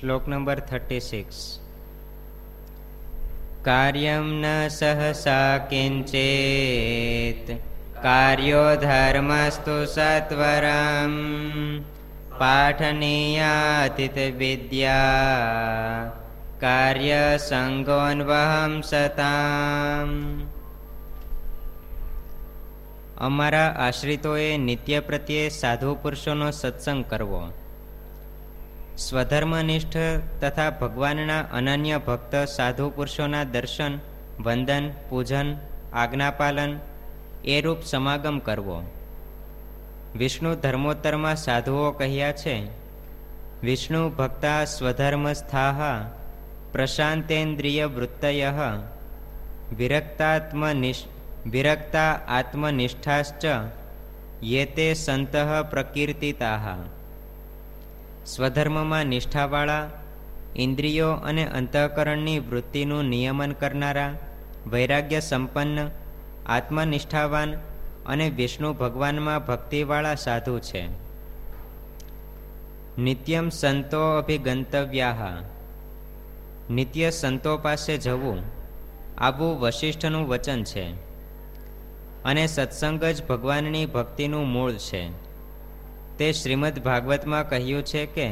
શ્લોક number thirty six. કાર્યમ ન સહસા કિંચેત, કાર્યો ધર્મસ્તુ સત્વરમ પાઠનીયાતિત વિદ્યા, કાર્ય સંગોન્વહમ સતામ. અમારા આશ્રિતોએ નિત્ય પ્રત્યે સાધુ પુરુષોનો સત્સંગ કરવો. સ્વધર્મનિષ્ઠ તથા ભગવાનના અનન્ય ભક્ત સાધુ પુરુષોના દર્શન, વંદન, પૂજન, આજ્ઞાપાલન, એ રૂપ સમાગમ કરવો. વિષ્ણુ ધર્મોત્તરમાં સાધુઓ કહ્યા છે, વિષ્ણુ ભક્તા સ્વધર્મ સ્થાહ પ્રશાંતેન્દ્રિય વૃત્તય વિરક્તાત્મનિષ્ વિરક્તા આત્મનિષ્ઠાશ્ચ, યેતે સંત પ્રકીર્તિતા. સ્વધર્મમાં નિષ્ઠાવાળા, ઇન્દ્રિયો અને અંતઃકરણની વૃત્તિનું નિયમન કરનારા વૈરાગ્ય સંપન્ન આત્મનિષ્ઠાવાન અને વિષ્ણુ ભગવાનમાં ભક્તિવાળા સાધુ છે. નિત્યમ સંતો અભિગંતવ્યા નિત્ય સંતો પાસે જવું, આવું વશિષ્ઠનું વચન છે. અને સત્સંગ જ ભગવાનની ભક્તિનું મૂળ છે. તે શ્રીમદ ભાગવતમાં કહ્યું છે કે,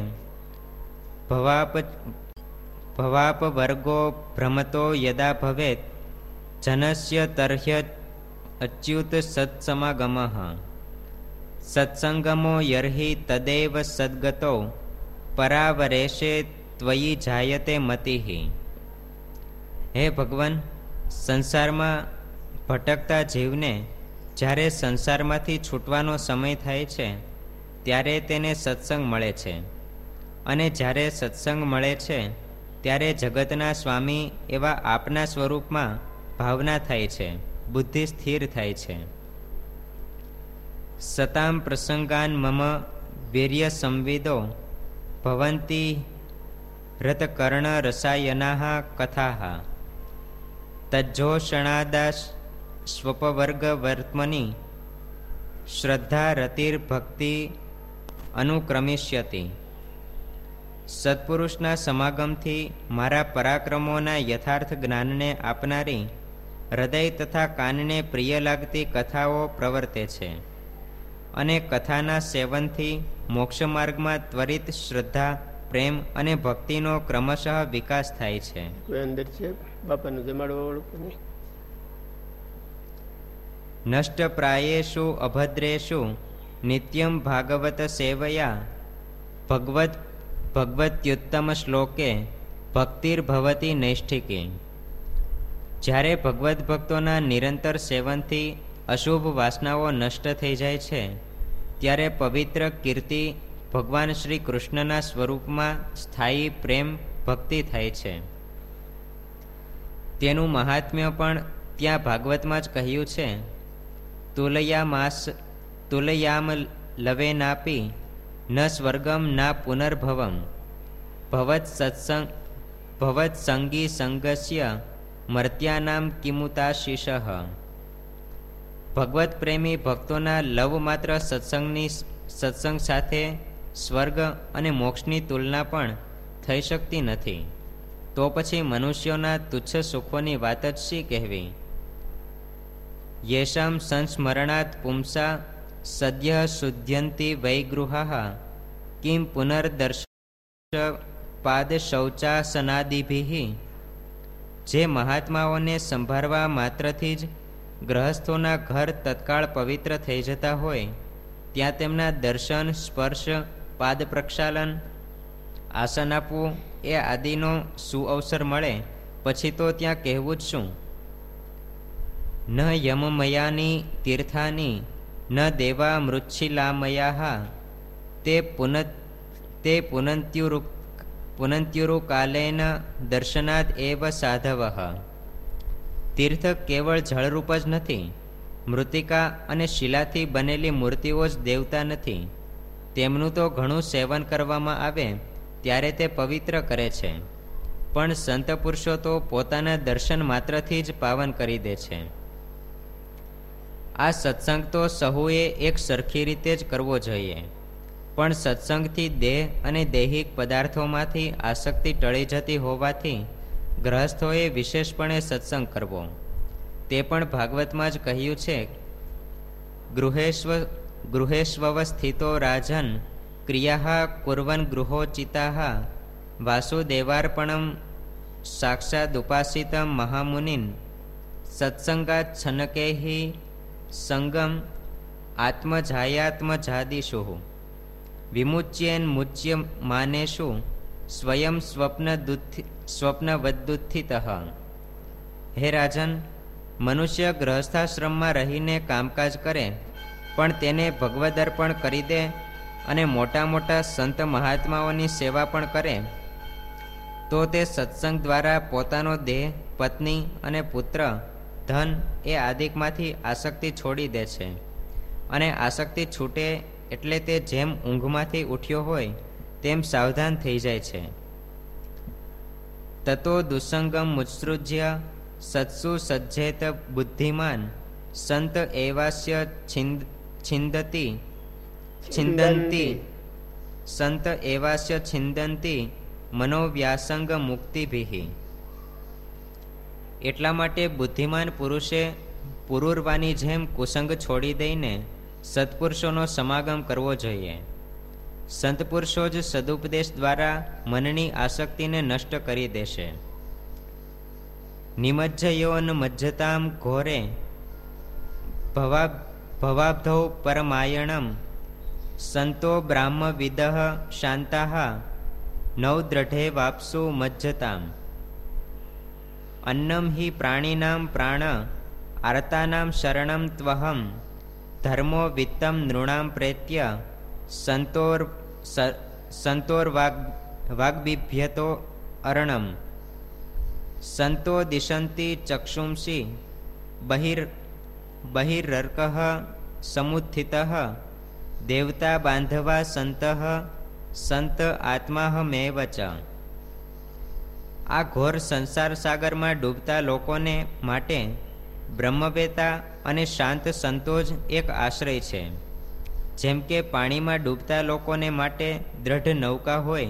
ભવાપ ભવાપ વર્ગો ભ્રમતો યદા ભવેત, જનસ્ય તર્હ્ય અચ્યુત સત્સમાગમ. સત્સંગમો યર્હિ તદેવ સદગતો, પરાવરેશે ત્વયી જાયતે મતિ. હે ભગવાન, સંસારમાં ભટકતા જીવને જ્યારે સંસારમાંથી છૂટવાનો સમય થાય છે ત્યારે તેને સત્સંગ મળે છે. અને જ્યારે સત્સંગ મળે છે, ત્યારે જગતના સ્વામી એવા આપના સ્વરૂપમાં ભાવના થાય છે, બુદ્ધિ સ્થિર થાય છે. સતામ પ્રસંગાન મમ વીર્ય સંવિદો ભવંતી રતકર્ણ રસાયના કથા તજ્જોષણાદાસ સ્વપવર્ગ વર્ત્મની શ્રદ્ધા રતિર્ભક્તિ અનુક્રમિષ્યતિ. સત્પુરુષના સમાગમથી મારા પરાક્રમોના યથાર્થ જ્ઞાનને આપનારી હૃદય તથા કાનને પ્રિય લાગતી કથાઓ પ્રવર્તે છે અને કથાના સેવનથી મોક્ષ માર્ગમાં ત્વરિત શ્રદ્ધા પ્રેમ અને ભક્તિનો ક્રમશઃ વિકાસ થાય છે. અંદર છે? બાપાનું જમાડવા નષ્ટ પ્રાયેશુ અભદ્રેષુ નિત્યમ ભાગવત સેવયા ભગવત ભગવત્યુત્તમ શ્લોકે ભક્તિર્ભવતી નૈષ્ઠિકી જ્યારે ભગવદ્ ભક્તોના નિરંતર સેવનથી અશુભ વાસનાઓ નષ્ટ થઈ જાય છે, ત્યારે પવિત્ર કીર્તિ ભગવાન શ્રી કૃષ્ણના સ્વરૂપમાં સ્થાયી પ્રેમ ભક્તિ થાય છે. તેનું મહાત્મ્ય પણ ત્યાં ભાગવતમાં જ કહ્યું છે, તુલયામાસ તુલયામ લવે ન સ્વર્ગમ ના પુનર્ભવમ. ભવત સત્સંગ, ભવત સંગી સંગસ્ય મર્ત્યાનામ કિમુતાશીષ. ભગવત પ્રેમી ભક્તોના લવ માત્ર સત્સંગની સત્સંગ સાથે સ્વર્ગ અને મોક્ષની તુલના પણ થઈ શકતી નથી. તો પછી મનુષ્યોના તુચ્છ સુખોની વાત જ શી કહેવી? યેશામ સંસ્મરણાત પુંસા સદ્ય શુદ્ધ્યંતિ વૈગૃહ કિમ પુનર્દર્શ પાદ શૌચાસનાદિભિ જે મહાત્માઓને સંભાળવા માત્રથી જ ગ્રહસ્થોના ઘર તત્કાળ પવિત્ર થઈ જતા હોય, ત્યાં તેમના દર્શન, સ્પર્શ, પાદ પ્રક્ષાલન, આસન આપવું એ આદિનો સુઅવસર મળે, પછી તો ત્યાં કહેવું જ શું? ન યમમયાની તીર્થાની ન દેવા મૃચ્છિલામયા તે પુન તે પુનંત્યુરુ પુનંત્યુરુકાલેન દર્શનાદ એવ સાધવ તીર્થ કેવળ જળરૂપ જ નથી મૃતિકા અને શિલાથી બનેલી મૂર્તિઓ જ દેવતા નથી। તેમનું તો ઘણું સેવન કરવામાં આવે, ત્યારે તે પવિત્ર કરે છે। પણ સંત પુરુષો તો પોતાના દર્શન માત્રથી જ પાવન કરી દે છે। આ સત્સંગ તો સહુએ એક સરખી રીતે જ કરવો જોઈએ. પણ સત્સંગથી દેહ અને દૈહિક પદાર્થોમાંથી આસક્તિ ટળી જતી હોવાથી ગ્રહસ્થોએ વિશેષપણે સત્સંગ કરવો. તે પણ ભાગવતમાં જ કહ્યું છે, ગૃહેશ્વ ગૃહેશ્વવ સ્થિતો રાજન ક્રિયા કુર્વન ગૃહોચિતા વાસુદેવાર્પણમ સાક્ષાદુપાસિત મહામુનિન સત્સંગાત છનકે સંગમ આત્મજાયાત્મજાદિશુ. વિમુચ્યેન મુચ્ય માનેશુ સ્વયં સ્વપ્ન સ્વપ્નવદુત્થિત હે રાજન, મનુષ્ય ગ્રહસ્થાશ્રમમાં રહીને કામકાજ કરે, પણ તેને ભગવદર્પણ કરી દે અને મોટા મોટા સંત મહાત્માઓની સેવા પણ કરે, તો તે સત્સંગ દ્વારા પોતાનો દેહ, પત્ની અને પુત્ર ધન એ આદિકમાંથી આસક્તિ છોડી દે છે. અને આસક્તિ છૂટે એટલે તે જેમ ઊંઘમાંથી ઉઠ્યો હોય, તેમ સાવધાન થઈ જાય છે. તતો દુસંગમ મુત્સૃજ્ય સત્સુ સજ્જેત બુદ્ધિમાન સંત એવાસ્ય છિંદ, છિંદતી, છિંદંતી. સંત એવાસ્ય છિંદંતી મનોવ્યાસંગ મુક્તિભિ એટલા માટે બુદ્ધિમાન પુરુષે પુરુરવાની જેમ કુસંગ છોડી દઈને સત્પુરુષોનો સમાગમ કરવો જોઈએ. સંત પુરુષો જ સદુપદેશ દ્વારા મનની આસક્તિને નષ્ટ કરી દેશે. નિમજ્જયોન મજ્જતામ ઘોરે ભવા ભવાબ્ધૌ પરમાયણમ સંતો બ્રાહ્મવિદ શાંતા નવદ્રઢે વાપસુ મજ્જતામ અન્નમ હિ પ્રાણીનામ પ્રાણ, આર્તાનામ શરણમ ત્વહમ, ધર્મો વિત્તમ નૃણામ પ્રેત્ય, સંતોર સંતોર વાગ વાગ્બિભ્યતો અરણમ. સંતો દિશંતિ ચક્ષુંસી, બહિર બહિરર્ક સમુત્થિત દેવતા બાંધવા સંત સંત આત્માહમેવ ચ આ ઘોર સંસાર સાગરમાં ડૂબતા લોકોને માટે બ્રહ્મવેતા અને શાંત સંતોષ એક આશ્રય છે. જેમ કે પાણીમાં ડૂબતા લોકોને માટે દ્રઢ નૌકા હોય,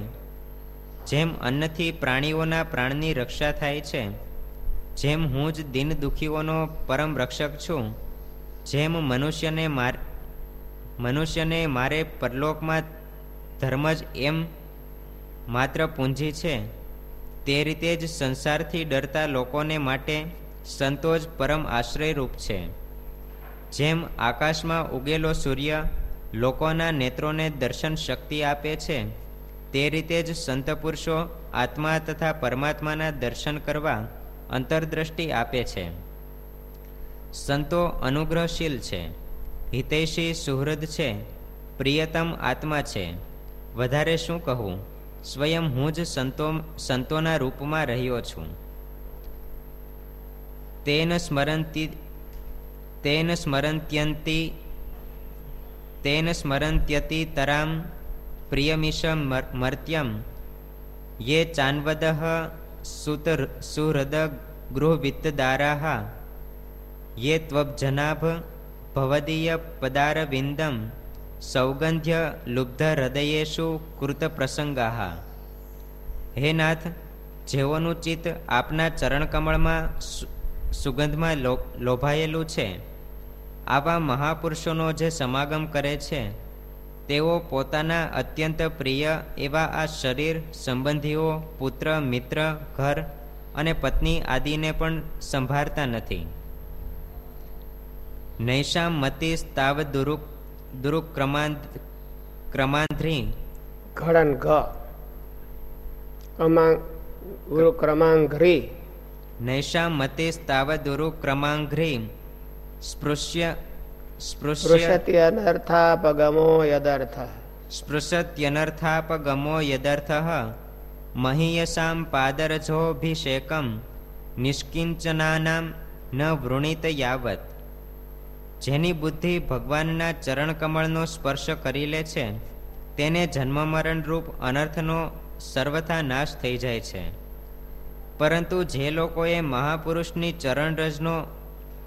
જેમ અન્નથી પ્રાણીઓના પ્રાણની રક્ષા થાય છે, જેમ હું જ દિન દુઃખીઓનો પરમ રક્ષક છું, જેમ મનુષ્યને માર, મનુષ્યને મારે પરલોકમાં ધર્મ જ એમ માત્ર પૂંજી છે. તે રીતે જ સંસારથી ડરતા લોકોને માટે સંતો જ પરમ આશ્રયરૂપ છે. જેમ આકાશમાં ઉગેલો સૂર્ય લોકોના નેત્રોને દર્શન શક્તિ આપે છે, તે રીતે જ સંત પુરુષો આત્મા તથા પરમાત્માના દર્શન કરવા અંતરદ્રષ્ટિ આપે છે. સંતો અનુગ્રહશીલ છે, હિતૈષી સુહૃદ છે, પ્રિયતમ આત્મા છે. વધારે શું કહું? સ્વયં હું જ સંતો સંતોના રૂપમાં રહ્યો છું. તેન સ્મરંતી તેન સ્મરંત્યંતી તેન સ્મરંત્યતિ તરામ પ્રિયમિષ મર્ત્યમ. યે ચાન્વદ સુત સુહૃદ ગૃહવિત્તદારા યે ત્વબ્જનાભ ભવદીય પદારવિંદમ. સૌગંધ્ય લુબ્ધ હૃદયેશુ કૃત પ્રસંગાહા હે નાથ જેઓનું ચિત્ત આપના ચરણકમળમાં સુગંધમાં લોભાયેલું છે આવા મહાપુરુષોનો જે સમાગમ કરે છે તેઓ પોતાના અત્યંત પ્રિય એવા આ શરીર સંબંધીઓ પુત્ર મિત્ર ઘર અને પત્ની આદિને પણ સંભાળતા નથી નૈશામ મતિ તાવ દુરુક દુરુક ક્રમાંત ક્રમાંધ્રી ઘડન ઘ ક્રમાંઘ્રી નૈશામ મતે તાવ દુરુક ક્રમાંઘ્રી સ્પૃશ્ય સ્પૃશત્યનર્થાપગમો યદર્થ સ્પૃશત્યનર્થાપગમો યદર્થ મહીયસામ પાદરજોભિષેકમ નિષ્કિંચનાનામ ન વૃણીત યાવત જેની બુદ્ધિ ભગવાનના ચરણકમળનો સ્પર્શ કરી લે છે, તેને જન્મ મરણ રૂપ અનર્થનો સર્વથા નાશ થઈ જાય છે. પરંતુ જે લોકોએ મહાપુરુષની ચરણરજનો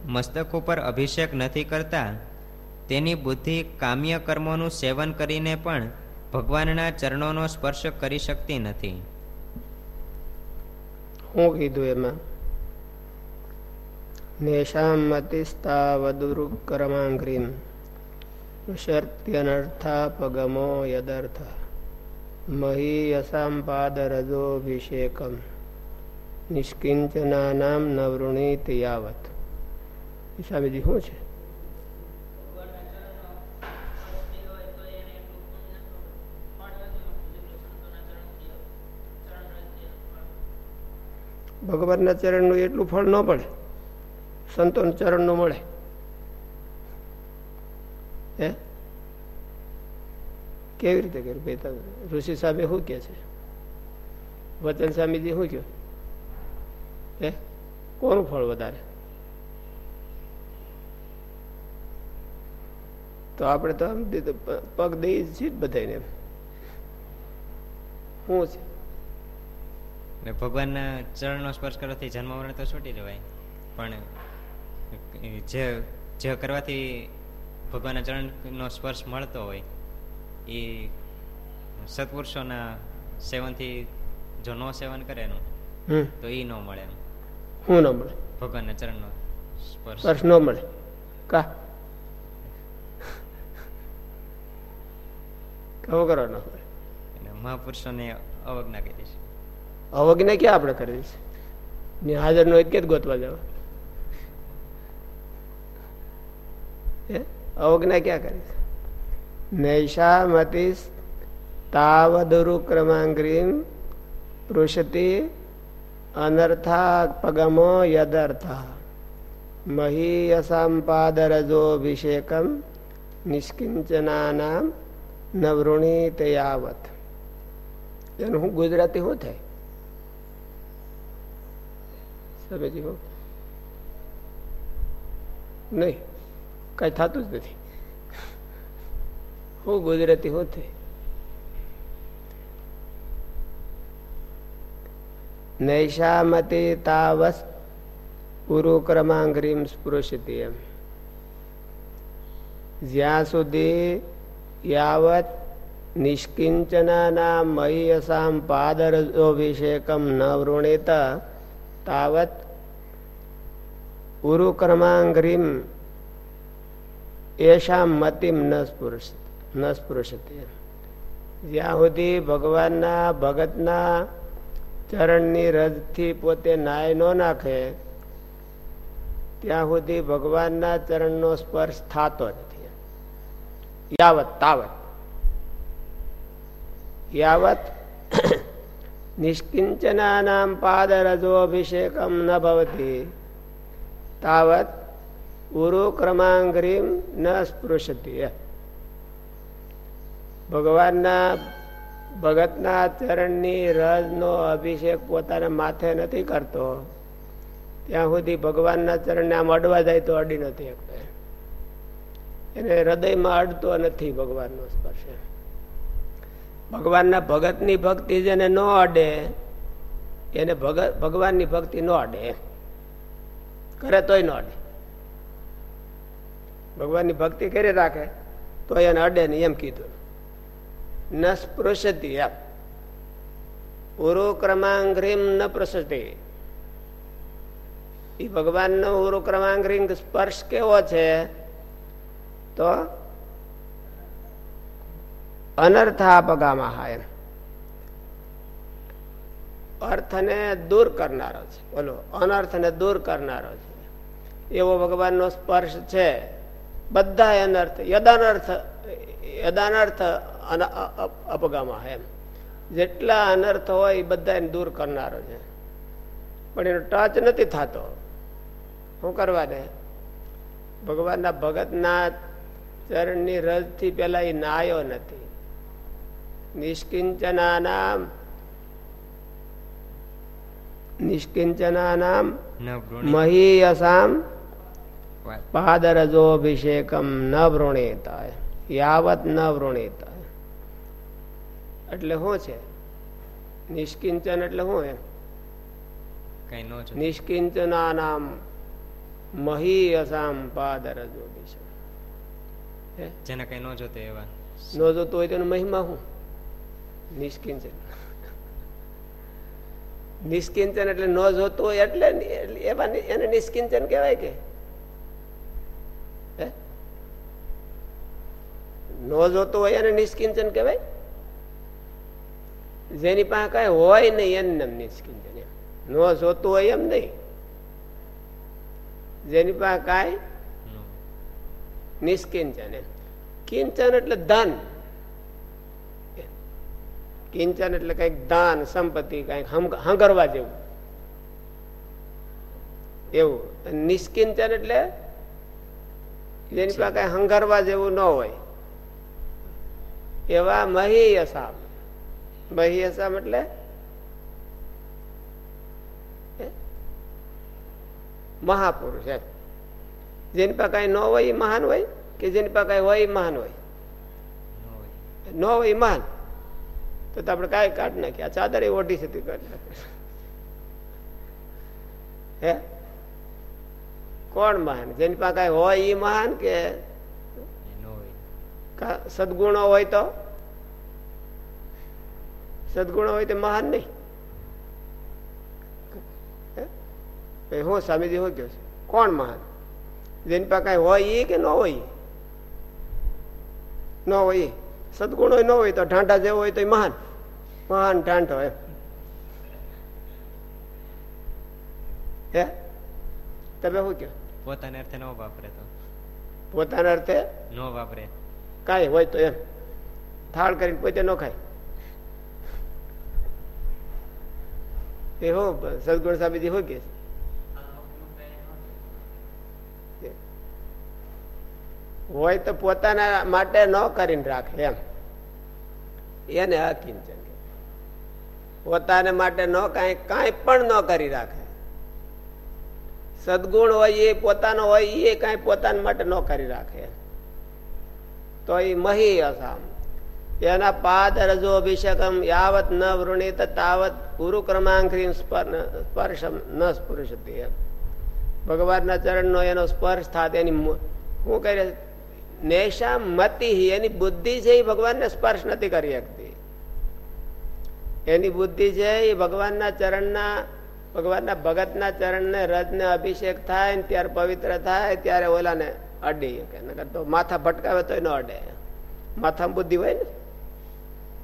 મસ્તક ઉપર અભિષેક નથી કરતા, તેની બુદ્ધિ કામ્ય કર્મોનું સેવન કરીને પણ ભગવાનના ચરણોનો સ્પર્શ કરી શકતી નથી. હું કીધું એમાં નેશામ મતિસ્તાવદુરુ કરમાંગ્રીમ શર્ત્યનર્થાપગમો યદર્થ. મહીયસામ પાદરજોભિષેકમ નિષ્કિંચનાનામ નવૃણીત યાવત. સ્વામીજી શું છે? ભગવાનના ચરણનું એટલું ફળ ન પડે. સંતોના ચરણનું મળે. હે? કેવી રીતે કર્યું? ભાઈ ઋષિ સામે શું કે છે? વચન સ્વામીજી શું કહ્યું હે? કોનું ફળ વધારે? તો આપણે તો આમ પગ દઈ છીએ બધાને શું છે? ને ભગવાનના ચરણનો સ્પર્શ કરવાથી જન્મ મરણ તો છૂટી જવાય. પણ જે જે કરવાથી ભગવાનના ચરણનો સ્પર્શ મળતો હોય એ સત્પુરુષોના સેવનથી જો નો સેવન કરે એનું તો એ ન મળે એમ. શું ન મળે? ભગવાનના ચરણનો સ્પર્શ. સ્પર્શ ન મળે? કા? કેવો કરો ન મળે? મહાપુરુષોને અવજ્ઞા કરી છે અવજ્ઞા ક્યાં આપણે કરી છે હાજર નો કે ગોતવા જવા? અવજ્ઞા ક્યાં કરી છે નૈષા મતિસ તાવદરુ ક્રમાંગ્રીમ પૃષતિ અનર્થા પગમો યદર્થા મહીયસામ પાદરજોભિષેકમ નિષ્કિંચનાનામ નવૃણીત યાવત એનું હું ગુજરાતી શું થાય સમજી હો નહીં કઈ થતું જ નથી. હું ગુજરાતી હું થઈ. નૈષામતી તાવસ પુરુ ક્રમાંગ્રીમ સ્પૃશતી એમ. જ્યાં સુધી યાવત નિષ્કિંચનાના મયસામ પાદરજોભિષેકમ ન વૃણેત, તાવત ઉરુ ક્રમાંગ્રીમ એશા મતિમ ન સ્પૃશ સ્પૃશતી જ્યાં સુધી ભગવાનના ભગતના ચરણની રજથી પોતે નાય ન નાખે, ત્યાં સુધી ભગવાનના ચરણનો સ્પર્શ થતો નથી. યાવત, તાવત. યાવત નિષ્કિંચનાનામ પાદરજોભિષેકમ ન ભવતી. તાવત ઉરુ ક્રમાંગ્રીમ ન સ્પૃશતી ભગવાનના ભગતના ચરણની રજનો અભિષેક પોતાના માથે નથી કરતો. ત્યાં સુધી ભગવાનના ચરણને આમ અડવા જાય તો અડી નથી એને હૃદયમાં અડતો નથી ભગવાનનો સ્પર્શ. ભગવાનના ભગતની ભક્તિ જેને ન અડે, એને ભગત ભગવાનની ભક્તિ ન અડે. કરે તોય ન અડે. ભગવાનની ભક્તિ કરી રાખે, તો એને અડે નહીં એમ કીધું. ન સ્પૃશતી એમ. ઉરુ ક્રમાંગ્રીમ ન પ્રસતી એ ભગવાનનો ઉરુ ક્રમાંગ્રીમ સ્પર્શ કેવો છે? તો અનર્થાપગામાં હા એમ. અર્થને દૂર કરનારો છે. બોલો, અનર્થને દૂર કરનારો છે. એવો ભગવાનનો સ્પર્શ છે. બધા અનર્થ યદાનર્થ યદાનર્થ અપગામાં એમ. જેટલા અનર્થ હોય એ બધા દૂર કરનારો છે. પણ એનો ટચ નથી થતો. શું કરવા દે? ભગવાનના ભગતના ચરણની રજથી પેલા એ નાયો નથી. નિષ્કિંચના નિષ્કિંચના મહીયસામ પાદરજોભિષેકમ ન વૃણેતા યાવત ન વૃણેતા એટલે શું છે? નિષ્કિંચન એટલે શું એમ? નિષ્કિંચના નામ મહીયસામ પાદરજોભિષેક. જેને કઈ ન જોતો એવા. ન જોતો હોય તેનો મહિમા શું? નિષ્કિંચન. નિષ્કિંચન એટલે ન જોતું હોય એટલે એમાં એને નિષ્કિંચન કહેવાય કે? ન જોતું હોય એને નિષ્કિંચન કહેવાય? જેની પાસે કઈ હોય નહીં એને નિષ્કિંચન ન જોતું હોય એમ નહીં. જેની પાસે કાંઈ નિષ્કિંચન કિંચન એટલે ધન. કિંચન એટલે કંઈક દાન સંપત્તિ કંઈક હંગરવા જેવું. એવું. નિષ્કિંચન એટલે જેની પાસે કઈ હંગરવા જેવું ન હોય. એવા મહી અસામ મહી અસામ એટલે મહાપુરુષ એમ જેની પાસે કઈ ન હોય મહાન હોય કે જેની પાસે કઈ હોય મહાન હોય ન હોય મહાન તો આપણે કાંઈ કાઢ નાખીએ આ ચાદર એ ઓઢી છે કાઢી નાખે હે કોણ મહાન જેની પાસે કઈ હોય એ મહાન કે સદગુણો હોય તો? સદગુણો હોય તો મહાન નહીં. હું? સ્વામીજી હું કયો છે કોણ મહાન? જેની પાસે કઈ હોય એ કે ન હોય ન હોય સદગુણો ન હોય તો ઢાંઢા જેવો હોય તો મહાન. મહાન ઢાંઢો એમ. હે? તમે શું કયો પોતાના અર્થે ન વાપરે તો. પોતાના અર્થે? ન વાપરે. કઈ હોય તો એમ. થાળ કરીને પોતે ન ખાય. એ હો સદગુણ સાબિતી હોય કે? હોય તો પોતાના માટે ન કરીને રાખે એમ. એને અકિંચન પોતાને માટે ન કાંઈ કાંઈ પણ ન કરી રાખે. સદગુણ હોય એ પોતાનો હોય એ કાંઈ પોતાના માટે ન કરી રાખે તો એ મહી અસામ એના પાદ રજો અભિષેકમ યાવત ન વૃણીત તાવત ગુરુ ક્રમાંકરી સ્પર્શ ન સ્પૃશતી એમ ભગવાનના ચરણનો એનો સ્પર્શ થાય એની શું કરે નેશા મતી એની બુદ્ધિ છે એ ભગવાનને સ્પર્શ નથી કરી શકતી એની બુદ્ધિ છે એ ભગવાનના ચરણના ભગવાનના ભગતના ચરણને રજને અભિષેક થાય ત્યારે પવિત્ર થાય ત્યારે ઓલાને અડી કે. તો માથા ભટકાવે તો એનો અડે. માથામાં બુદ્ધિ હોય ને?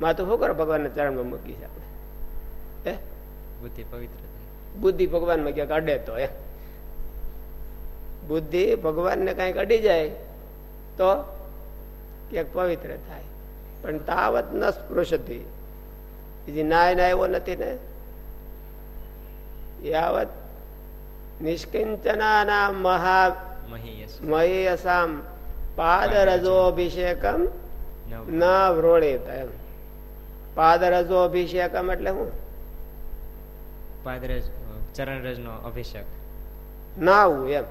માથું શું કરો? ભગવાનના ચરણમાં મૂકી છે આપણે. હે? બુદ્ધિ પવિત્ર બુદ્ધિ ભગવાનમાં ક્યાંક અડે તો એ બુદ્ધિ ભગવાનને કંઈક અડી જાય તો ક્યાંક પવિત્ર થાય. પણ તાવત ન સ્પૃશતી. બીજી નાય ના એવો નથી ને? યાવત નિષ્કિંચના મહા મહીયસામ પાદ રજોભિષેકમ ન વ્રોળિત એમ પાદ રજો અભિષેકમ એટલે શું પાદરજ ચરણરજ નો અભિષેક નાવું એમ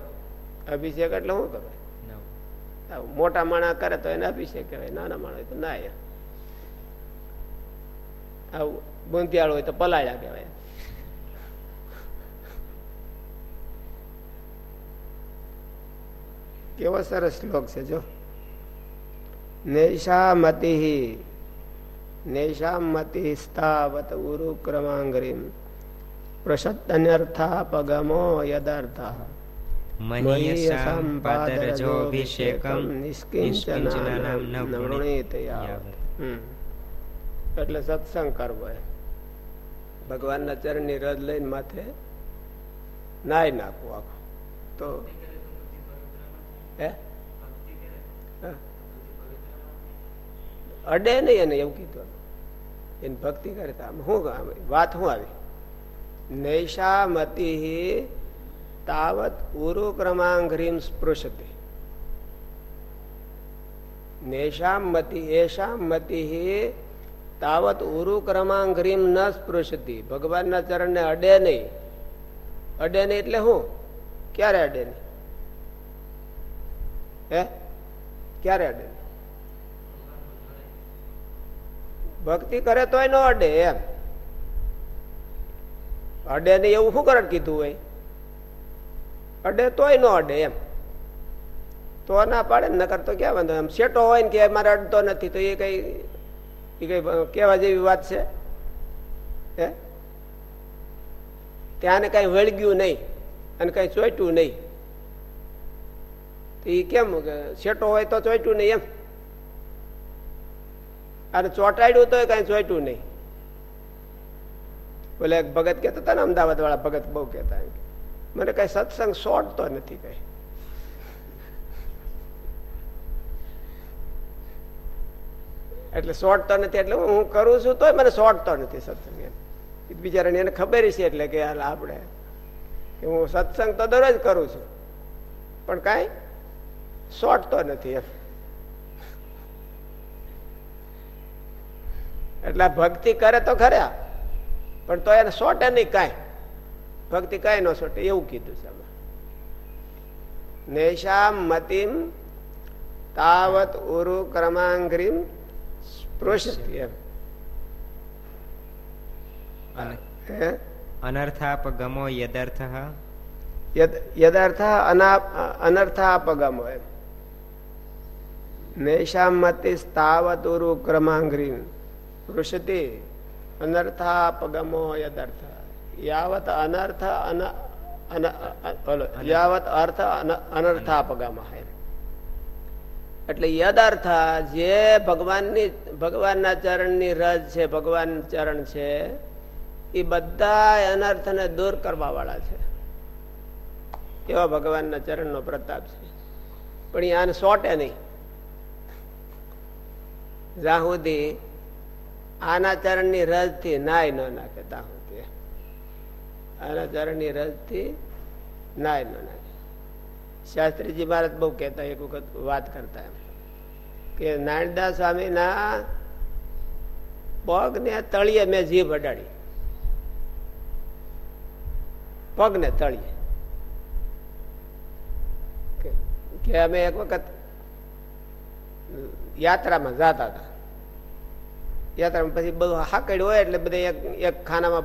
અભિષેક એટલે શું કરે મોટા માણા કરે તો એને અભિષેક કહેવાય નાના માણસ તો ના આવું બુંદિયાળ હોય તો પલાળ્યા કહેવાય કેવો સરસ શ્લોક છે જો. નૈષામતિ નૈષામતિ સ્થાવત ઉરુ ક્રમાંગરીમ પ્રસત્તન્યર્થા પગમો યદાર્થા એટલે સત્સંગ કરવો ભગવાનના ચરણની રજ લઈને માથે નાય નાખવું આખું. તો અડે નહીં એને એવું કીધું એની ભક્તિ કરતા શું વાત શું આવી? નૈષામતી તાવત ઉરુ ક્રમાંઘ્રીમ સ્પૃશતી. નેશામ મતી એશામ મતી તાવત ઉરુ ક્રમાંઘ્રીમ ન સ્પૃશતી. ભગવાનના ચરણને અડે નહીં. અડે નહીં એટલે શું ક્યારે અડે નહીં? હે? ક્યારે અડે? ભક્તિ કરે તોય ન અડે એમ. અડે નહીં એવું શું કરે કીધું હોય? અડે તોય ન અડે એમ. તો ના પાડે નકર તો ક્યાં વાંધો? એમ શેટો હોય ને કે મારે અડતો નથી, તો એ કઈ એ કઈ કેવા જેવી વાત છે? હે? ત્યાંને કઈ વળગ્યું નહીં અને કઈ ચોટ્યું નહીં. એ કેમ શેટો હોય તો ચોટ્યું નહીં એમ. અને ચોટાડ્યું તો કઈ ચોટ્યું નહીં. બોલે ભગત કહેતા હતા ને અમદાવાદ વાળા ભગત બહુ કહેતા મને કઈ સત્સંગ તો નથી કઈ. એટલે તો નથી, એટલે હું કરું છું તોય મને તો નથી સત્સંગ એમ. બિચારાને એને ખબર છે એટલે કે હાલ આપણે હું સત્સંગ તો દરરોજ કરું છું. પણ કાંઈ તો નથી એમ. એટલે ભક્તિ કરે તો ખરા પણ તો એને સોટે નહીં કાંઈ. ભક્તિ કાંઈ ન સોટે એવું કીધું છે નેશામ મતિમ તાવત ઉરુ ક્રમાંગ્રીમ સ્પૃશતી એમ. અનર્થાપગમો યદર્થ. યદર્થ અનર્થાપગમો એમ. નેશામ મતિ તાવત ઉરુ વૃષતિ અનર્થા અનર્થાપગમો યદર્થ યાવત અનર્થ યાવત અર્થ અનર્થાપગમ એટલે યદાર્થ જે ભગવાનની ભગવાનના ચરણની રજ છે, ભગવાન ચરણ છે, એ બધા અનર્થને દૂર કરવા વાળા છે. એવા ભગવાનના ચરણનો પ્રતાપ છે. પણ આને સોટે નહીં. જ્યાં સુધી આના ચરણની રજથી નાય ન નાખે ત્યાં સુધી આના ચરણની રજથી નાય ન નાખે. શાસ્ત્રીજી મહારાજ બહુ કહેતા, એક વખત વાત કરતા એમ, કે નારાયણદાસ સ્વામી ના પગ ને તળિયે મેં જીભ અડાડી. પગ ને તળિયે કે અમે એક વખત યાત્રામાં જતા હતા. યાત્રામાં પછી બધું હાકડ હોય એટલે બધા એક એક ખાનામાં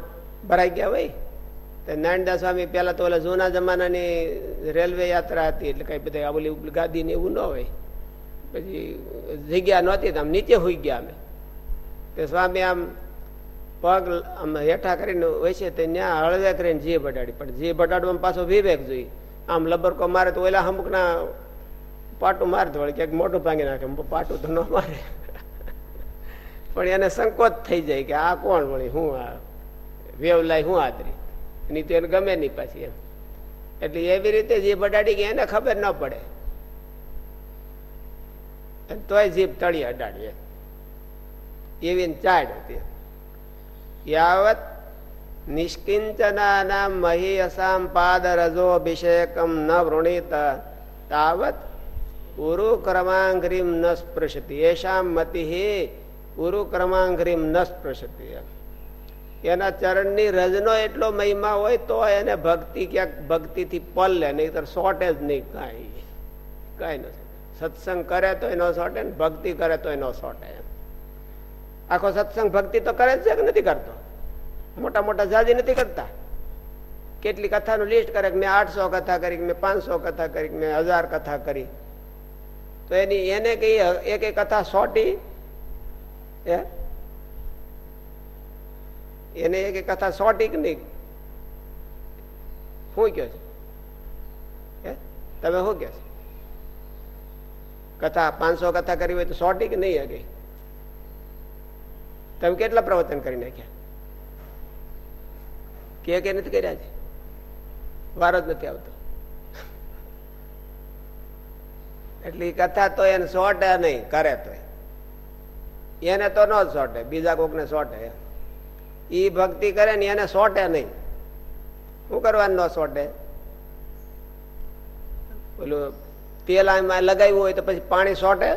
ભરાઈ ગયા હોય. નારાયણદાસ સ્વામી પહેલાં તો ઓલા જૂના જમાનાની રેલવે યાત્રા હતી એટલે કંઈ બધા ઓલી ગાદી ને એવું ન હોય. પછી જગ્યા નહોતી આમ નીચે હોઈ ગયા અમે. તે સ્વામી આમ પગ આમ હેઠા કરીને હોય છે તે ત્યાં હળવે કરીને જીભ અડાડી. પણ જીભ અડાડવામાં પાછો વિવેક જોઈ. આમ લબરકો મારે તો ઓલા અમુક ના પાટું માર ધોળે ક્યાંક મોઢું ભાંગી નાખે પાટું તો ન મારે. પણ એને સંકોચ થઈ જાય કે આ કોણ વળી, હું આ વેવલાય હું આદરી એની તો એને ગમે નહીં પાછી એમ. એટલે એવી રીતે જે બડાડી ગઈ એને ખબર ન પડે. તોય જીભ તળી અડાડીએ એવી ચાડ હતી. યાવત નિષ્કિંચના મહીયસામ પાદ રજોભિષેકમ ન વૃણીત. તાવત ઉરુ ક્રમાંગ્રીમ ન સ્પૃશતી એશામ મતિ ઉરુ ક્રમાંગ્રીમ ન સ્પૃશતી એના ચરણની રજનો એટલો મહિમા હોય તો એને ભક્તિ ક્યાંક ભક્તિથી પલ લે નહીં તો સોટે જ નહીં કાંઈ કાંઈ નથી સત્સંગ કરે તો એનો શોર્ટે ભક્તિ કરે તો એનો શોર્ટે આખો સત્સંગ ભક્તિ તો કરે છે કે નથી કરતો મોટા મોટા જાજી નથી કરતા કેટલી કથાનું લિસ્ટ કરે મેં આઠસો કથા કરી મેં પાંચસો કથા કરી મેં હજાર કથા કરી તો એની એને કઈ એક એક કથા સોટી એને એક કથા સોટી કે નહીં? શું કહો છે? તમે શું કહો છો? કથા પાંચસો કથા કરી હોય તો સોટી કે નહીં હગે તમે કેટલા પ્રવચન કરી નાખ્યા? કે નથી કર્યા છે? વારો જ નથી આવતો. એટલે કથા તો એને સોટે નહીં, કરે તો એને તો ન સોટે બીજા કોક ને સોટે ઈ ભક્તિ કરે ને એને સોટે નહીં. શું કરવાનું ન સોટે પેલું તેલ આમાં લગાવ્યું હોય તો પછી પાણી સોટે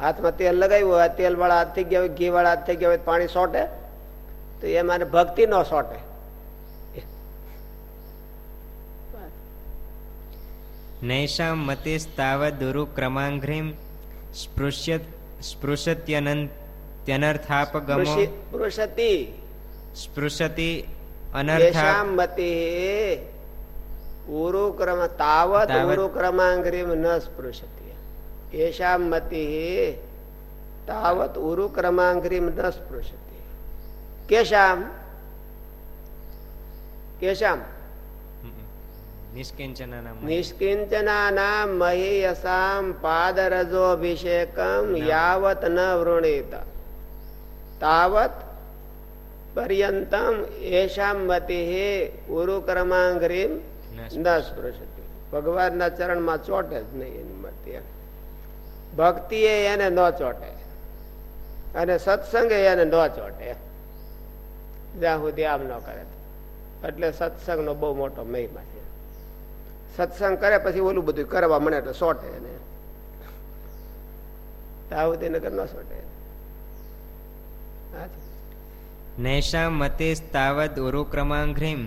હાથમાં તેલ લગાવ્યું હોય તેલ વાળા હાથ થઈ ગયા હોય ઘી વાળા હાથ થઈ ગયા હોય પાણી સોટે તો એમાં ભક્તિ ન સોટે નૈષામ મતિસ્તાવદુરુ ક્રમાંઘ્રીમ સ્પૃશ્ય સ્પૃશત્યનર્થાપગમો સ્પૃશતિ. સ્પૃશતિ અનર્થામ મતિ ઉરુક્રમ તાવત ઉરુ ક્રમાંઘ્રીમ ન સ્પૃશતિ. એશામ મતિ તાવત ઉરુ ક્રમાંકરીમ ન સ્પૃશતી. કેશામ? કેશામ? નિષ્કિંચના મહીયસામ પાદરજોભિષેકમ યાવત ન વૃણીત તાવત પર્યંતમ એશામ મતિ ઉરુ ન સ્પૃશતી ભગવાનના ચરણમાં ચોટે જ નહીં એની મતિ ભક્તિ એને ન ચોટે અને સત્સંગે એને ન ચોટે જ્યાં સુધી આમ ન કરે એટલે સત્સંગનો બહુ મોટો મહિમા છે. સત્સંગ કરે પછી ઓલું બધું કરવા મને એટલે સોટે એને. તાવતી નગર ન સોટે નૈષામ મતિસ્તાવદ ઉરુક્રમાંઘ્રીમ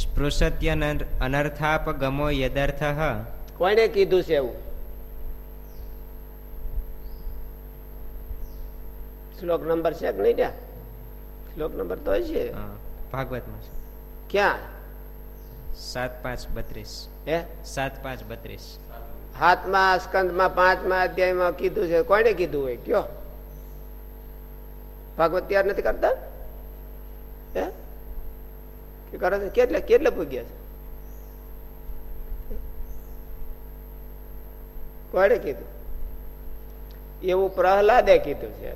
સ્પૃશત્ય અનર્થાપગમો યદર્થ. કોને કીધું છે એવું? શ્લોક નંબર છે કે નહીં ત્યાં? શ્લોક નંબર તો છે ભાગવતમાં ક્યાં? સાત પાંચ બત્રીસ. હે? સાત પાંચ બત્રીસ. હાથમાં સ્કંદમાં પાંચમા અધ્યાયમાં કીધું છે. કોને કીધું હોય? કયો? ભાગવત તૈયાર નથી કરતા? હે? કરે છે? કેટલે કેટલે પૂગ્યા છે? કોને કીધું? એવું પ્રહલાદે કીધું છે.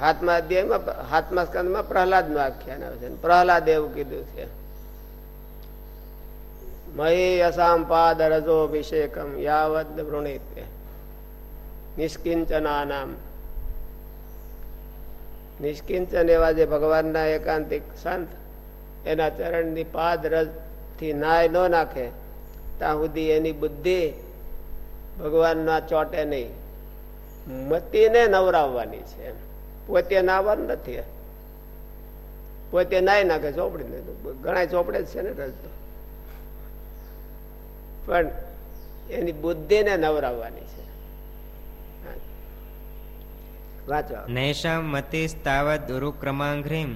હાથમાં અધ્યાયમાં હાથમાં સ્કંદમાં પ્રહલાદનું આખ્યાન આવે છે. પ્રહલાદ એવું કીધું છે. મહી અસામ પાદ રજોભિષેકમ યાવદ વૃણીતે નિષ્કિંચના નામ નિષ્કિંચન એવા જે ભગવાનના એકાંતિક સંત એના ચરણની પાદ રજથી નાય ન નાખે ત્યાં સુધી એની બુદ્ધિ ભગવાનના ચોટે નહીં મતીને નવરાવવાની છે પોતે નાવાનું નથી પોતે નાય નાખે ચોપડી ઘણા ચોપડે જ છે ને રજતો પણ એની બુદ્ધિને નવરાવવાની છે. વાંચો નૈષામ મતિસ્તાવદ ઉરુક્રમાંઘ્રીમ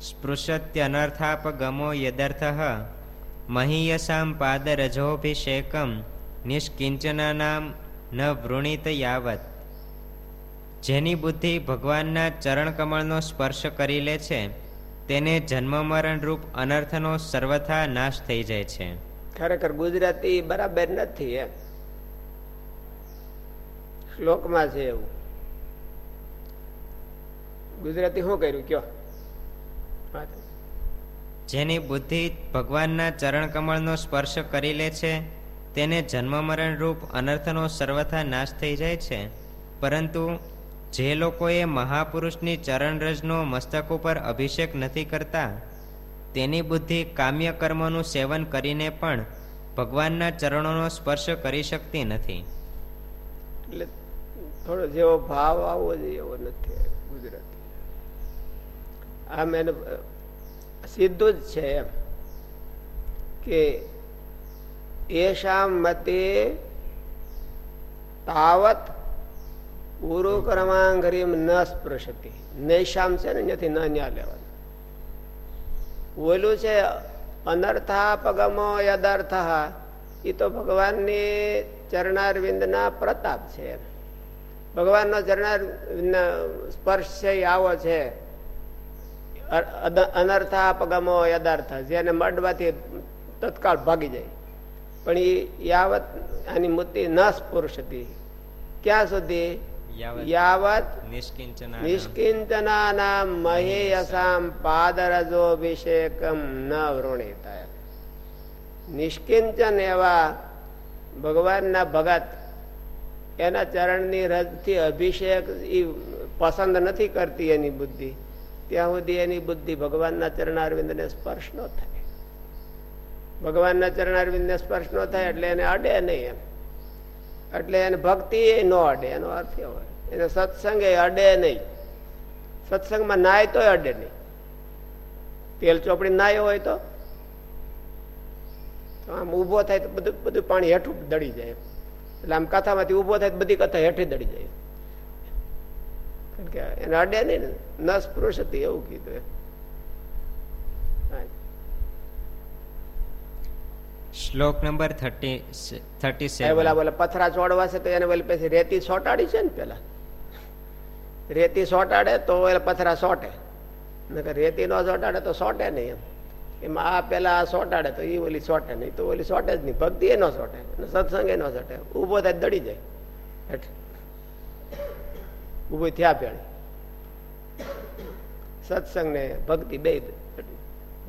સ્પૃશત્યનર્થાપગમો યદર્થ મહીયસામ પાદરજોભિષેકમ નિષ્કિંચનાનામ ન વૃણીત યાવત. જેની બુદ્ધિ ભગવાનના ચરણ કમળનો સ્પર્શ કરી લે છે, તેને જન્મ મરણ રૂપ અનર્થનો સર્વથા નાશ થઈ જાય છે. ખરેખર ગુજરાતી બરાબર નથી એમ. શ્લોકમાં છે એવું. ગુજરાતી શું કર્યું? કયો? જેની બુદ્ધિ ભગવાનના ચરણ કમળનો સ્પર્શ કરી લે છે, તેને જન્મ મરણ રૂપ અનર્થનો સર્વથા નાશ થઈ જાય છે. પરંતુ જે લોકોએ મહાપુરુષની ચરણરજનો મસ્તક ઉપર અભિષેક નથી કરતા તેની બુદ્ધિ કામ્ય કર્મનું સેવન કરીને પણ ભગવાનના ચરણોનો સ્પર્શ કરી શકતી નથી. એટલે થોડો જેવો ભાવ આવવો જોઈએ એવો નથી ગુજરાતી. આમ એને સીધું જ છે એમ કે એશામ મતે તાવત પૂરું ક્રમાંગરીમ ન સ્પૃશતી. નૈશામ છે ને અહીંયાથી ન ન્યા લેવાનું ઓલું છે, અનર્થા પગમો યદાર્થ. એ તો ભગવાનની ચરણારવિંદના પ્રતાપ છે. ભગવાનનો ચરણાર સ્પર્શ છે આવો છે. અનર્થા પગમો યદાર્થ જેને મડવાથી તત્કાળ ભાગી જાય. પણ એ યાવત આની મૂર્તિ ન સ્પુરુષતી ક્યાં સુધી? યાવત નિષ્કિંચના મહેયસામ પાદરજોભિષેકમ ન વૃણીતા નિષ્કિંચન એવા ભગવાનના ભગત એના ચરણની રજથી અભિષેક એ પસંદ નથી કરતી એની બુદ્ધિ. ત્યાં સુધી એની બુદ્ધિ ભગવાનના ને સ્પર્શ ન થાય. ભગવાનના ચરણારવિંદ ને સ્પર્શ ન થાય એટલે એને અડે નહીં એમ. એટલે એને ભક્તિ એ ન અડે એનો અર્થ એવો એને સત્સંગ એ અડે નહીં. સત્સંગમાં નાય તો અડે નહીં. તેલ ચોપડી નાયો હોય તો? આમ ઊભો થાય તો બધું બધું પાણી હેઠું દળી જાય એટલે આમ કથામાંથી ઊભો થાય તો બધી કથા હેઠી દળી જાય કારણ કે એને અડે નહીં ને. નસ પુરુષ હતી એવું કીધું શ્લોક નંબર થર્ટી થર્ટી બોલા બોલા પથરા ચોડવા છે તો એને પછી રેતી સોટાડી છે ને પેલા? રેતી સોટાડે તો એટલે પથરા સોટે. રેતી ન સોટાડે તો સોટે નહીં એમ. એમાં આ પેલા આ સોટાડે તો એ ઓલી સોટે નહીં. તો ઓલી સોટે જ નહીં. ભક્તિ એ ન સોટે. સત્સંગ એ ન સોટે. ઊભો થાય દડી જાય. ઉભું થયા પેણી. સત્સંગ ને ભક્તિ બે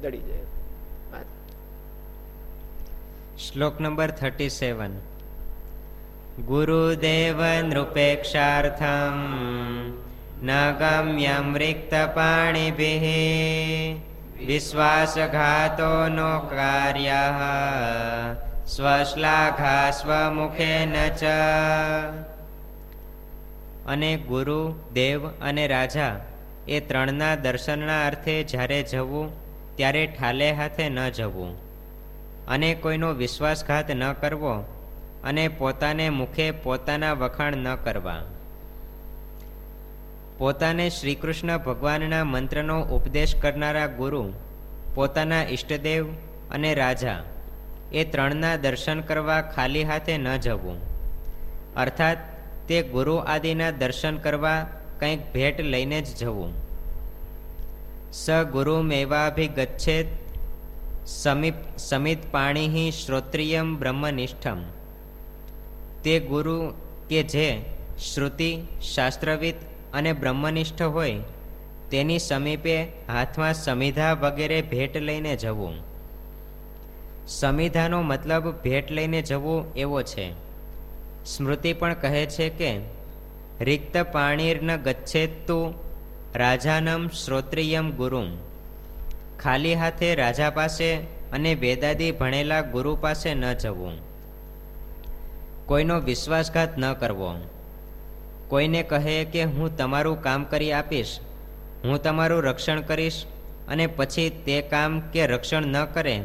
દડી જાય. શ્લોક નંબર થર્ટી સેવન. ગુરુદેવ નૃપેક્ષાર્થમ ન ગમ્યમ રિક્તપાણીભિः વિશ્વાસઘાતો નો કાર્ય સ્વશ્લાઘા ન ચ અને ગુરુ, દેવ અને રાજા એ ત્રણના દર્શનના અર્થે જ્યારે જવું, ત્યારે ઠાલે હાથે ન જવું. અને કોઈનો વિશ્વાસઘાત ન કરવો અને પોતાને મુખે પોતાના વખાણ ન કરવા. પોતાને શ્રીકૃષ્ણ ભગવાનના મંત્રનો ઉપદેશ કરનારા ગુરુ, પોતાના ઈષ્ટદેવ અને રાજા, એ ત્રણના દર્શન કરવા ખાલી હાથે ન જવું. અર્થાત, તે ગુરુ આદિના દર્શન કરવા કંઈક ભેટ લઈને જ જવું. સ ગુરુમેવાભિગચ્છેત સમીપ, સમિત પાણી શ્રોત્રિયમ બ્રહ્મનિષ્ઠમ. તે ગુરુ કે જે શ્રુતિ શાસ્ત્રવિદ અને બ્રહ્મનિષ્ઠ હોય, તેની સમીપે હાથમાં સમિધા વગેરે ભેટ લઈને જવું. સમિધાનો મતલબ ભેટ લઈને જવું એવો છે. સ્મૃતિ પણ કહે છે કે, રિક્ત પાણીર્ન ગચ્છેત્તુ રાજાનમ શ્રોત્રિયમ ગુરુમ. ખાલી હાથે રાજા પાસે અને વેદાદી ભણેલા ગુરુ પાસે ન જવું. કોઈનો વિશ્વાસઘાત ન કરવો. કોઈને કહે કે હું તમારું કામ કરી આપીશ, હું તમારું રક્ષણ કરીશ અને પછી તે કામ કે રક્ષણ ન કરે,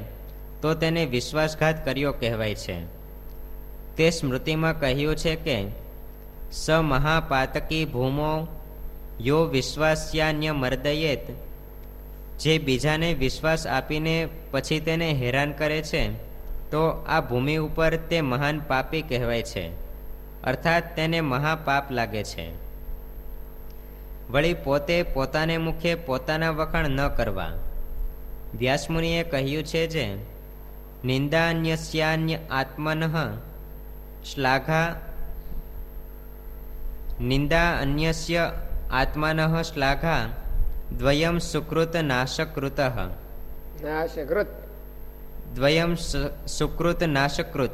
તો તેને વિશ્વાસઘાત કર્યો કહેવાય છે. તે સ્મૃતિમાં કહ્યું છે કે સ મહાપાતકી ભૂમો યો વિશ્વાસ્યાન્ય મર્દયેત. જે બીજાને વિશ્વાસ આપીને પછી તેને હેરાન કરે છે, તો આ ભૂમિ ઉપર તે મહાન પાપી કહેવાય છે. અર્થાત તેને મહાપાપ લાગે છે. વળી પોતે પોતાને મુખે પોતાના વખાણ ન કરવા. વ્યાસમુનિએ કહ્યું છે જે નિંદાન્યસ્યાન્ય આત્મન શ્લાઘા નિંદા અન્યસ્ય આત્માન શ્લાઘા દ્વયમ સુકૃત નાશકૃત. નાશકૃત. દ્વયમ સુકૃત નાશકૃત.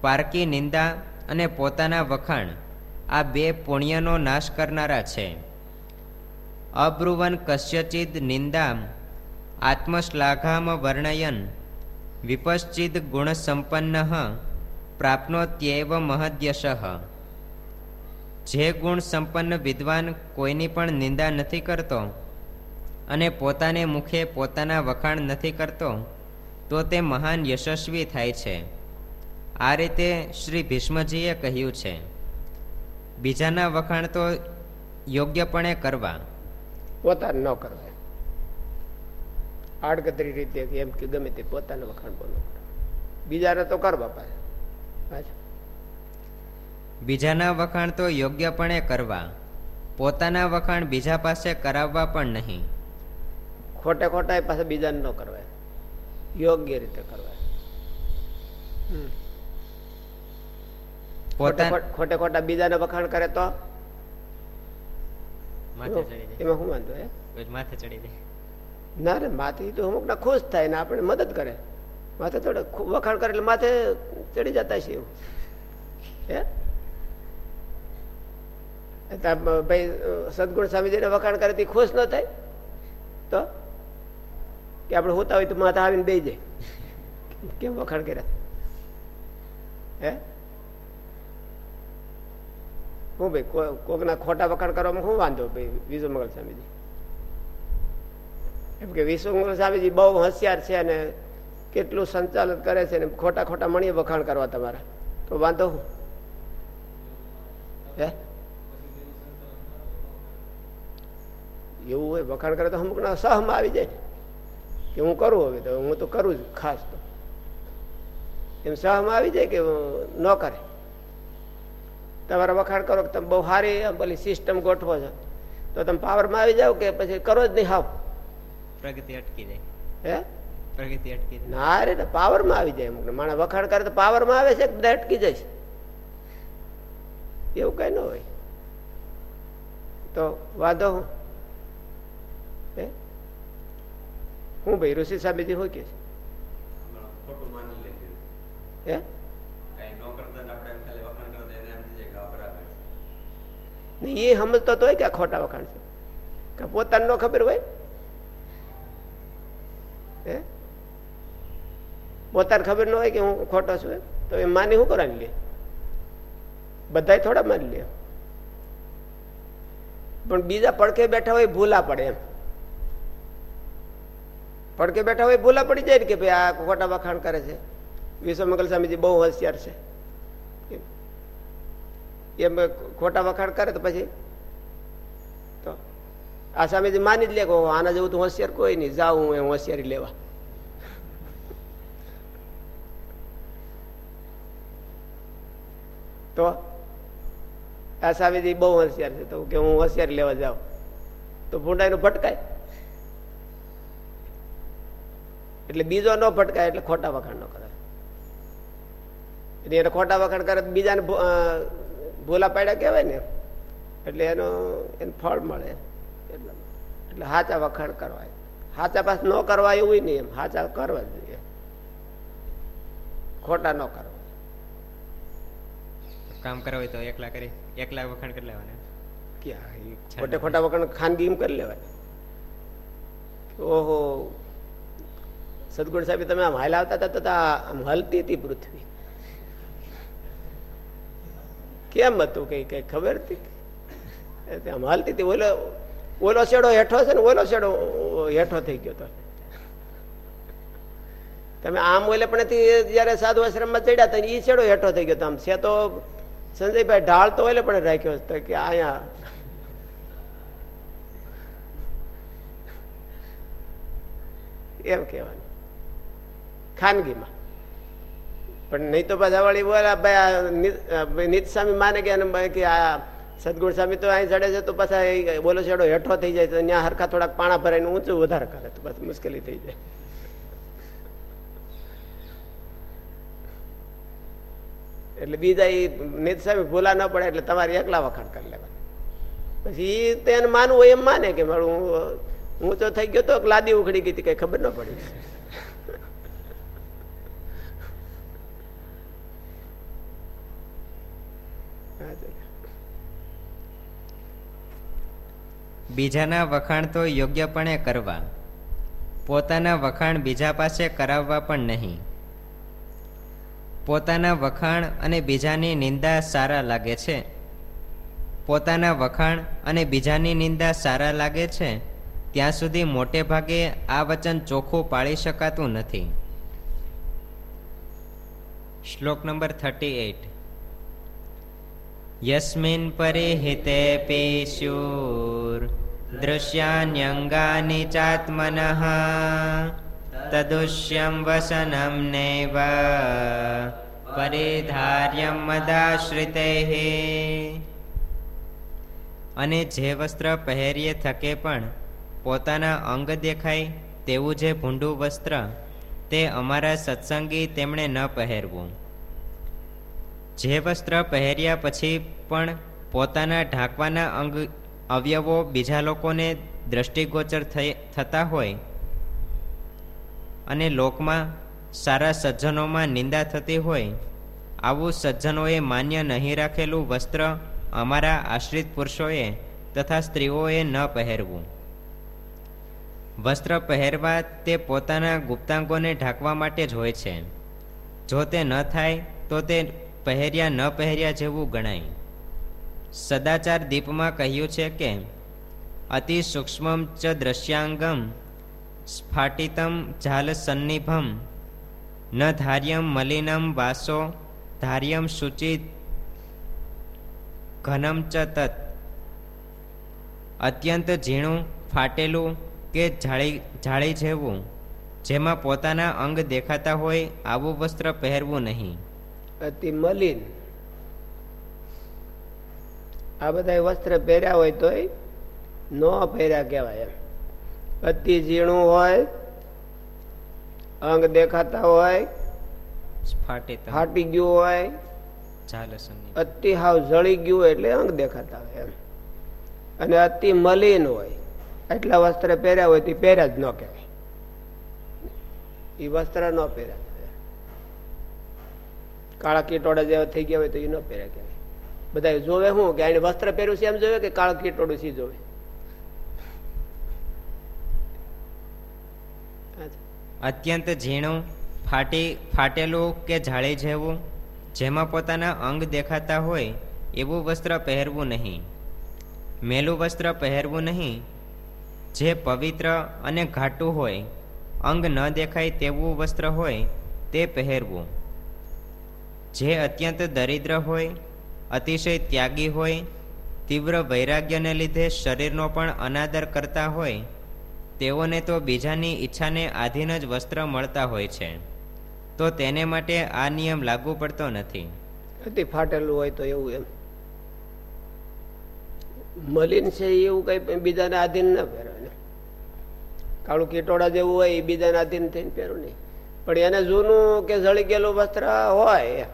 પારકી નિંદા અને પોતાના વખાણ. આ બે પુણ્યનો નાશ કરનારા છે. અબ્રુવન કશ્યચિદ નિંદામ, આત્મશ્લાઘામ વર્ણયન, વિપશ્ચિદ ગુણસંપન્ન, પ્રાપ્નોત્યેવ મહદ્યશ. જે ગુણ સંપન્ન વિદ્વાન કોઈની પણ નિંદા નથી કરતો અને પોતાને મુખે પોતાના વખાણ નથી કરતો, તો તે મહાન યશસ્વી થાય છે. આ રીતે શ્રી ભીષ્મજીએ કહ્યું છે બીજાના વખાણ તો યોગ્યપણે કરવા. પોતાને ન કરવા. આડકતરી રીતે એમ કે ગમે તે પોતાના વખાણ બોલો બીજાને તો કરવા પાછા બીજાના વખાણ તો યોગ્યપણે કરવા. પોતાના વખાણ બીજા પાસે કરાવવા પણ નહીં. ખોટે ખોટા પાસે બીજાને ન કરવા. યોગ્ય રીતે કરવા. ખોટે ખોટા બીજાને વખાણ કરે તો? એમાં શું વાંધો માથે ચડી જાય. ના રે માથે તો અમુક ના ખુશ થાય ને આપણે મદદ કરે. માથે થોડે વખાણ કરે એટલે માથે ચડી જતા છે એવું. હે? ભાઈ સદગુણ સ્વામીજીને વખાણ કરે ખુશ ન થાય? તો? કે આપણે હોતા હોય તો માથા આવીને બે જાય. કેમ વખાણ કર્યા? હે? હું ભાઈ કોકના ખોટા વખાણ કરવામાં શું વાંધો ભાઈ વિશ્વમંગલ સ્વામીજી. એમ કે વિશ્વમંગલ સ્વામીજી બહુ હોશિયાર છે અને કેટલું સંચાલન કરે છે ને ખોટા ખોટા મણીએ વખાણ કરવા તમારા. તો વાંધો હું. હે? એવું હોય, વખાણ કરે તો અમુક ના સહમાં આવી જાય. કે હું કરું હવે તો, હું તો કરું જ, ખાસ તો. એમ સહમાં આવી જાય કે ન કરે? તમારા વખાણ કરો કે તમે બહુ સારી પેલી સિસ્ટમ ગોઠવો છો. તો તમે પાવરમાં આવી જાવ કે પછી કરો જ નહીં હાવ. પ્રગતિ અટકી જાય. હે? પ્રગતિ અટકી જાય. ના રે પાવરમાં આવી જાય અમુક માણસ વખાણ કરે તો પાવરમાં આવે છે બધા અટકી જાય એવું કઈ ન હોય. તો વાંધો હું. હે? હું ભાઈ ઋષિ સાબેજી હોય કે હે? એ સમજતો તો હોય કે ખોટા વખાણ છે. કે પોતાને ન ખબર હોય? હે? પોતાને ખબર ન હોય કે હું ખોટો છું તો એ માની શું કરવાની લે? બધા થોડા માની લે. પણ બીજા પડખે બેઠા હોય ભૂલા પડે એમ. પડખે બેઠા હોય ભૂલા પડી જાય ને કે ભાઈ આ ખોટા વખાણ કરે છે. વિશ્વમંગલ સ્વામીજી બહુ હોશિયાર છે. એમ ખોટા વખાણ કરે તો પછી? તો આ સ્વામીજી માની જ લે કે આના જેવું તો હોશિયાર કોઈ નહીં, જાઉં હું હોશિયારી લેવા. તો આ સ્વામીજી બહુ હોશિયાર છે, તો કે હું હોશિયારી લેવા જાઉં. તો ભૂંડાઈ નું ભટકાય. એટલે બીજો ન ભટકાય, એટલે ખોટા વખાણ ન કરે. એને ખોટા વખાણ કરે બીજાને ભૂલા પાડ્યા કહેવાય ને એટલે એનો એને ફળ મળે. એટલે એટલે હાચા વખાણ કરવાય. હાચા પાસ ન કરવા એવું નહીં એમ. હાચા કરવા જોઈએ. ખોટા ન કરવા. કામ કરવા હોય તો એકલા કરી એકલા વખાણ કરી લેવાના. ક્યાં ખોટે ખોટા વખાણ ખાનગી કરી લેવાય. ઓહો. સદગુણ સાહેબ તમે આમ હાલાવતા હતા તો આમ હલતી હતી પૃથ્વી. કેમ હતું કઈ કઈ ખબર હતી? આમ હાલતી હતી, ઓલો ઓલો શેડો હેઠો છે ને, ઓલો શેડો હેઠો થઈ ગયો તો. તમે આમ ઓલે પણ જયારે સાધુ આશ્રમમાં ચડ્યા હતા એ શેડો હેઠો થઈ ગયો આમ. છે તો સંજયભાઈ ઢાળ તો ઓલે પણ રાખ્યો હતો કે અહીંયા એમ કહેવાનું. ખાનગીમાં. પણ નહીં તો પાછા વળી બોલા, ભાઈ નીત સ્વામી માને કે આ સદગુણ સ્વામી તો અહીં ચડે છે, તો પાછા બોલો છેડો હેઠો થઈ જાય, તો ત્યાં હરખા થોડાક પાણા ભરાઈને ઊંચું વધારે કરે, તો પછી મુશ્કેલી થઈ જાય. એટલે બીજા એ નીત સ્વામી ભૂલા ન પડે, એટલે તમારે એકલા વખાણ કરી લેવા પછી તેને માનવું એમ માને કે મારું ઊંચો થઈ ગયો તો લાદી ઉખડી ગઈ કઈ ખબર ન પડી. બીજાના વખાણ તો યોગ્યપણે કરવા. પોતાના વખાણ બીજા પાસે કરાવવા પણ નહીં. પોતાના વખાણ અને બીજાની નિંદા સારા લાગે છે? પોતાના વખાણ અને બીજાની નિંદા સારા લાગે છે? ત્યાં સુધી મોટે ભાગે આ વચન ચોખ્ખું પાળી શકાતું નથી. શ્લોક નંબર થર્ટી એટ પરિહિતે પેશુર દૃશ્યાન્યંગાની ચાત્મન તદુષ્યમ વસનમ નૈવ પરિધાર્યમ મદાશ્રિતે અને જે વસ્ત્ર પહેરીએ થકે પણ પોતાના અંગ દેખાય તેવું જે ભૂંડું વસ્ત્ર, તે અમારા સત્સંગી તેમણે ન પહેરવું. જે વસ્ત્ર પહેર્યા પછી પણ પોતાના ઢાંકવાના અંગ અવયવો બીજા લોકોને દ્રષ્ટિગોચર થતા હોય અને લોકમાં સારા સજ્જનોમાં નિંદા થતી હોય, આવું સજ્જનોએ માન્ય નહીં રાખેલું વસ્ત્ર અમારા આશ્રિત પુરુષોએ તથા સ્ત્રીઓએ ન પહેરવું. વસ્ત્ર પહેરવા તે પોતાના ગુપ્તાંગોને ઢાંકવા માટે જ હોય છે. જો તે ન થાય, તો તે પહેર્યા ન પહેર્યા જેવું ગણાય. સદાચાર દીપમાં કહ્યું છે કે, અતિ સૂક્ષ્મમ ચ દ્રશ્યાંગમ, સ્ફાટિતમ ઝાલ સન્નિભમ, ન ધાર્યમ મલિનમ વાસો, ધાર્યમ સૂચિત ઘનમ ચ તત. અત્યંત ઝીણું, ફાટેલું કે જાળી જાળી જેવું, જેમાં પોતાના અંગ દેખાતા હોય, આવું વસ્ત્ર પહેરવું નહીં. અતિ મલિન આ બધા વસ્ત્ર પહેર્યા હોય તોય ન પહેર્યા કહેવાય એમ. અતિ ઝીણું હોય અંગ દેખાતા હોય ફાટી ગયું હોય અતિ હાવ જળી ગયું હોય એટલે અંગ દેખાતા હોય એમ. અને અતિ મલિન હોય એટલા વસ્ત્ર પહેર્યા હોય તે પહેર્યા જ ન કહેવાય. એ વસ્ત્ર ન પહેર્યા. કાળા કીટોડા જેવા થઈ ગયા હોય તો એ ન પહેર્યા કહેવાય બધા જોવે શું કે એને વસ્ત્ર પહેર્યું છે એમ જોવે કે કાળા કીટોડું છે જોવે? અત્યંત ઝીણું, ફાટી, ફાટેલું કે જાળી જેવું, જેમાં પોતાના અંગ દેખાતા હોય એવું વસ્ત્ર પહેરવું નહીં. મેલું વસ્ત્ર પહેરવું નહીં. જે પવિત્ર અને ઘાટું હોય, અંગ ન દેખાય તેવું વસ્ત્ર હોય તે પહેરવું. જે અત્યંત દરિદ્ર હોય, અતિશય ત્યાગી હોય, તીવ્ર વૈરાગ્યને લીધે શરીરનો પણ અનાદર કરતા હોય, તેઓને તો બીજાની ઈચ્છાને આધીન જ વસ્ત્ર મળતા હોય છે. તો તેને માટે આ નિયમ લાગુ પડતો નથી. ફાટેલું હોય તો એવું એમ. મલિન છે એવું કઈ બીજાને આધીન ના પહેરવા કાળું કીટોડા જેવું હોય એ બીજાને આધીન થઈને પહેરવું નહીં. પણ એને જૂનું કે જળી ગયેલું વસ્ત્ર હોય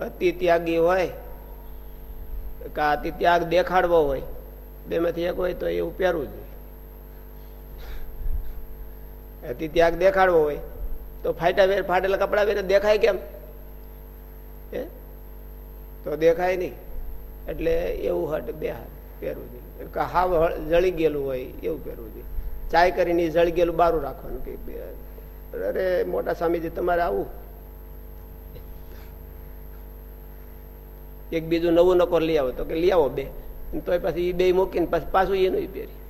અતિ ત્યાગી હોય, કે અતિ ત્યાગ દેખાડવો હોય બે માંથી એક હોય તો એવું પહેરવું જોઈએ અતિ ત્યાગ દેખાડવો હોય તો ફાટા વેર ફાટેલા કપડા વેર દેખાય કેમ? તો દેખાય નહીં. એટલે એવું હટ બે પહેરવું જોઈએ હાવ જળી ગયેલું હોય, એવું પહેરવું જોઈએ ચાય કરીને જળી ગયેલું બારું રાખવાનું કે અરે, મોટા સ્વામીજી, તમારે આવું એક બીજું નવું નકોર લઈ આવો તો કે લઈ આવો બે તો પછી બે મૂકીને પછી પાછું એનું પહેરી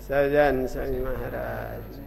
સજન સ્વામી મહારાજ